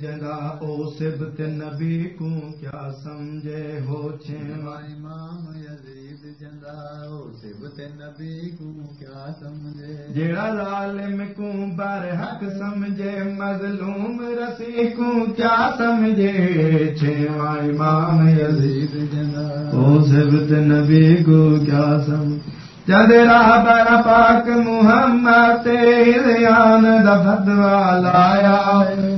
جگہ او سبت نبی کو کیا سمجھے ہو چھوا امام یزید جندا او سبت نبی کو کیا سمجھے؟ جڑا ظالم کو بر حق سمجھے مظلوم رسی کو کیا سمجھے؟ چھوا امام یزید جندا او سبت نبی کو کیا سمجھے؟ جد راہ بر پاک محمد تیریان دا بدوا لایا